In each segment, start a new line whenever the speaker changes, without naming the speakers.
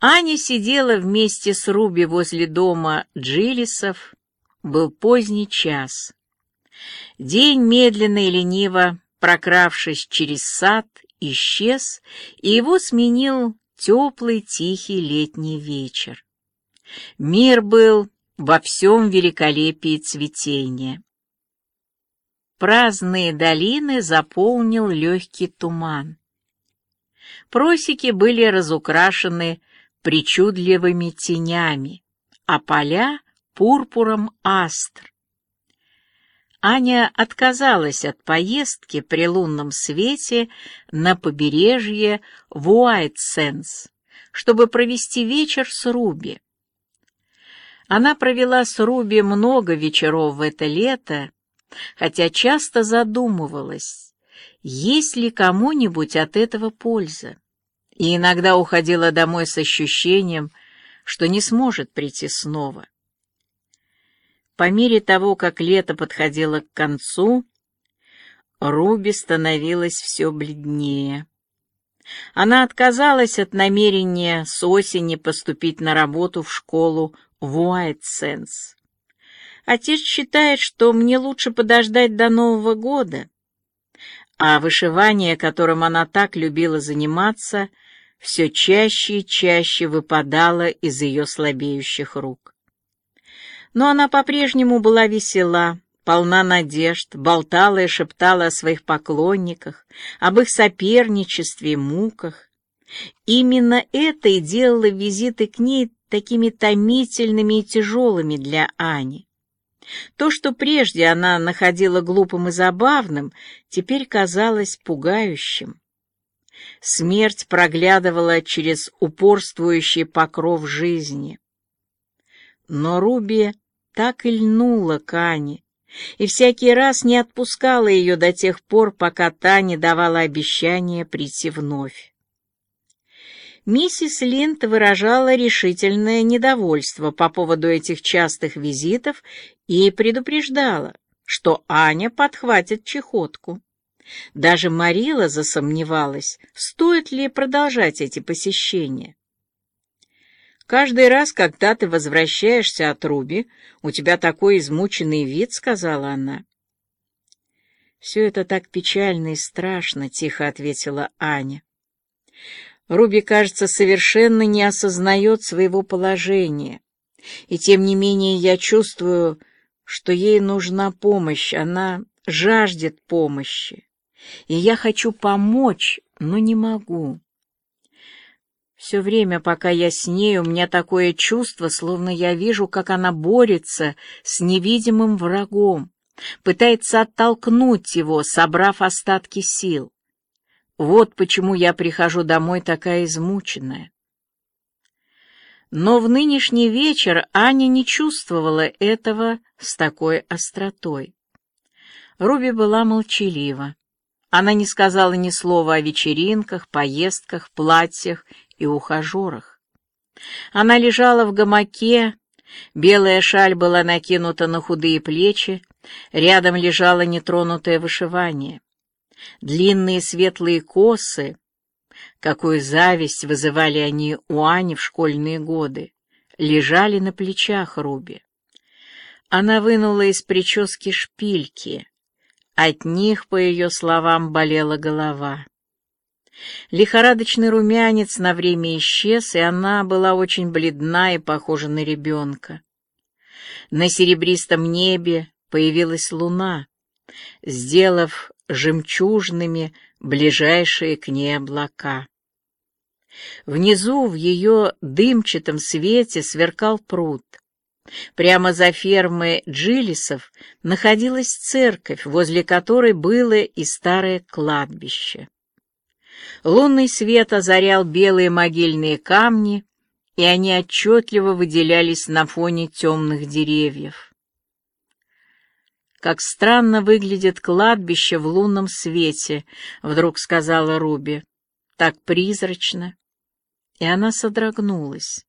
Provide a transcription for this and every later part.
Аня сидела вместе с Руби возле дома Джилисов. Был поздний час. День медленно и лениво, прокравшись через сад, исчез, и его сменил теплый тихий летний вечер. Мир был во всем великолепии цветения. Праздные долины заполнил легкий туман. Просеки были разукрашены причудливыми тенями, а поля — пурпуром астр. Аня отказалась от поездки при лунном свете на побережье в Уайтсенс, чтобы провести вечер с Руби. Она провела с Руби много вечеров в это лето, хотя часто задумывалась, есть ли кому-нибудь от этого польза, и иногда уходила домой с ощущением, что не сможет прийти снова. По мере того, как лето подходило к концу, Руби становилась все бледнее. Она отказалась от намерения с осени поступить на работу в школу в Уайтсенс. Отец считает, что мне лучше подождать до Нового года. А вышивание, которым она так любила заниматься, все чаще и чаще выпадало из ее слабеющих рук. Но она по-прежнему была весела, полна надежд, болтала и шептала о своих поклонниках, об их соперничестве и муках. Именно это и делало визиты к ней такими томительными и тяжелыми для Ани. То, что прежде она находила глупым и забавным, теперь казалось пугающим. Смерть проглядывала через упорствующий покров жизни. Но Руби так и льнула к Ане, и всякий раз не отпускала ее до тех пор, пока та не давала обещания прийти вновь. Миссис Линд выражала решительное недовольство по поводу этих частых визитов и предупреждала, что Аня подхватит чехотку. Даже Марила засомневалась, стоит ли продолжать эти посещения. «Каждый раз, когда ты возвращаешься от Руби, у тебя такой измученный вид», — сказала она. «Все это так печально и страшно», — тихо ответила Аня. Руби, кажется, совершенно не осознает своего положения. И тем не менее я чувствую, что ей нужна помощь, она жаждет помощи. И я хочу помочь, но не могу. Все время, пока я с ней, у меня такое чувство, словно я вижу, как она борется с невидимым врагом, пытается оттолкнуть его, собрав остатки сил. Вот почему я прихожу домой такая измученная. Но в нынешний вечер Аня не чувствовала этого с такой остротой. Руби была молчалива. Она не сказала ни слова о вечеринках, поездках, платьях и ухажерах. Она лежала в гамаке, белая шаль была накинута на худые плечи, рядом лежало нетронутое вышивание. Длинные светлые косы, какую зависть вызывали они у Ани в школьные годы, лежали на плечах Руби. Она вынула из прически шпильки. От них, по ее словам, болела голова. Лихорадочный румянец на время исчез, и она была очень бледна и похожа на ребенка. На серебристом небе появилась луна, сделав жемчужными ближайшие к ней облака. Внизу в ее дымчатом свете сверкал пруд. Прямо за фермой Джилисов находилась церковь, возле которой было и старое кладбище. Лунный свет озарял белые могильные камни, и они отчетливо выделялись на фоне темных деревьев. «Как странно выглядит кладбище в лунном свете», — вдруг сказала Руби. «Так призрачно». И она содрогнулась.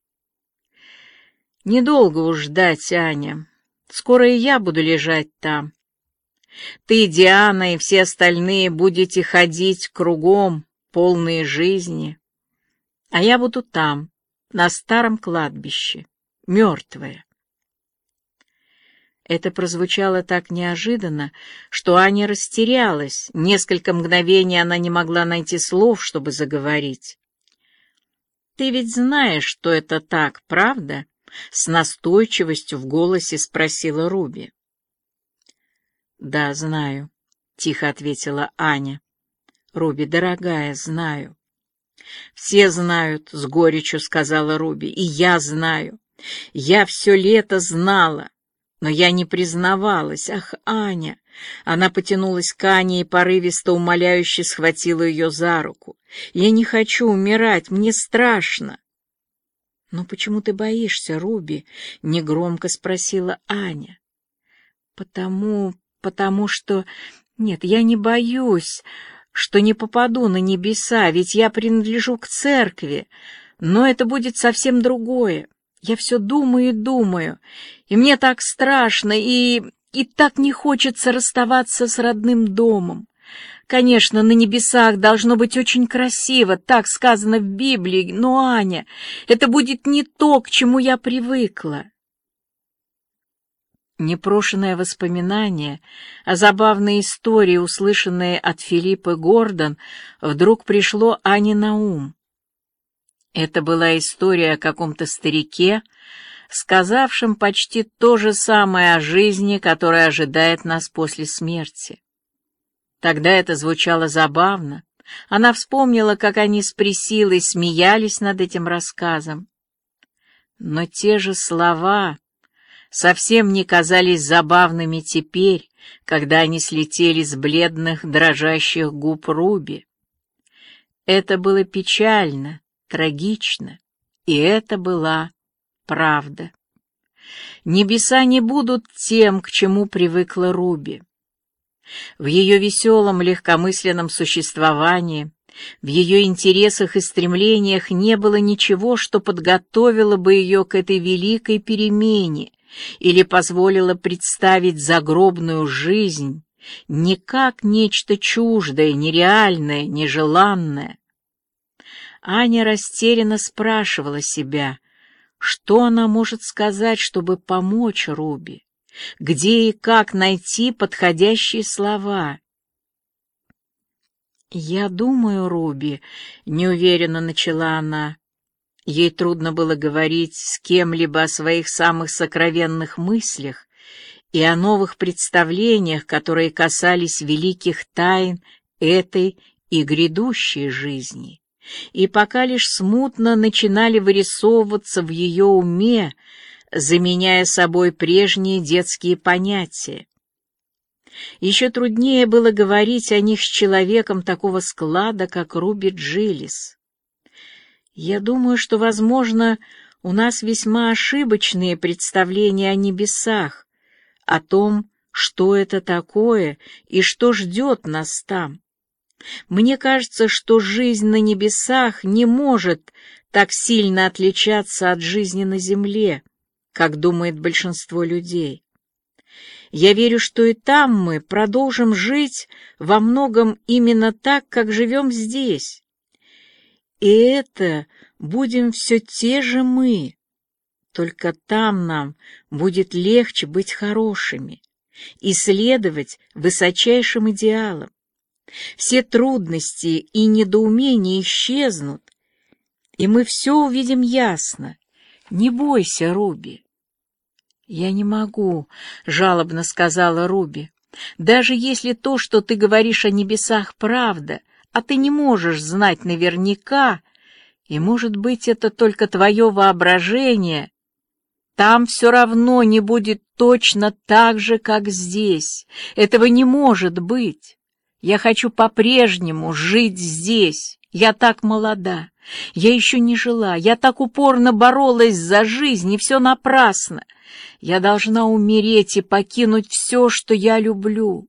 «Недолго уж ждать, Аня. Скоро и я буду лежать там. Ты, Диана и все остальные будете ходить кругом, полные жизни. А я буду там, на старом кладбище, мертвая. Это прозвучало так неожиданно, что Аня растерялась. Несколько мгновений она не могла найти слов, чтобы заговорить. «Ты ведь знаешь, что это так, правда?» — с настойчивостью в голосе спросила Руби. «Да, знаю», — тихо ответила Аня. «Руби, дорогая, знаю». «Все знают», — с горечью сказала Руби, — «и я знаю. Я все лето знала, но я не признавалась. Ах, Аня!» Она потянулась к Ане и порывисто умоляюще схватила ее за руку. «Я не хочу умирать, мне страшно». «Но почему ты боишься, Руби?» — негромко спросила Аня. «Потому... потому что... Нет, я не боюсь что не попаду на небеса, ведь я принадлежу к церкви, но это будет совсем другое. Я все думаю и думаю, и мне так страшно, и... и так не хочется расставаться с родным домом. Конечно, на небесах должно быть очень красиво, так сказано в Библии, но, Аня, это будет не то, к чему я привыкла. Непрошенное воспоминание о забавной истории, услышанной от Филиппа Гордон, вдруг пришло Ане на ум. Это была история о каком-то старике, сказавшем почти то же самое о жизни, которая ожидает нас после смерти. Тогда это звучало забавно. Она вспомнила, как они с Присилой смеялись над этим рассказом. Но те же слова совсем не казались забавными теперь, когда они слетели с бледных, дрожащих губ Руби. Это было печально, трагично, и это была правда. Небеса не будут тем, к чему привыкла Руби. В ее веселом, легкомысленном существовании, в ее интересах и стремлениях не было ничего, что подготовило бы ее к этой великой перемене, или позволила представить загробную жизнь не как нечто чуждое, нереальное, нежеланное. Аня растерянно спрашивала себя, что она может сказать, чтобы помочь Руби, где и как найти подходящие слова. «Я думаю, Руби», — неуверенно начала она, Ей трудно было говорить с кем-либо о своих самых сокровенных мыслях и о новых представлениях, которые касались великих тайн этой и грядущей жизни. И пока лишь смутно начинали вырисовываться в ее уме, заменяя собой прежние детские понятия. Еще труднее было говорить о них с человеком такого склада, как Руби Джилис. Я думаю, что, возможно, у нас весьма ошибочные представления о небесах, о том, что это такое и что ждет нас там. Мне кажется, что жизнь на небесах не может так сильно отличаться от жизни на земле, как думает большинство людей. Я верю, что и там мы продолжим жить во многом именно так, как живем здесь. И это будем все те же мы. Только там нам будет легче быть хорошими и следовать высочайшим идеалам. Все трудности и недоумения исчезнут, и мы все увидим ясно. Не бойся, Руби. «Я не могу», — жалобно сказала Руби. «Даже если то, что ты говоришь о небесах, правда, а ты не можешь знать наверняка, и, может быть, это только твое воображение, там все равно не будет точно так же, как здесь. Этого не может быть. Я хочу по-прежнему жить здесь. Я так молода. Я еще не жила. Я так упорно боролась за жизнь, и все напрасно. Я должна умереть и покинуть все, что я люблю.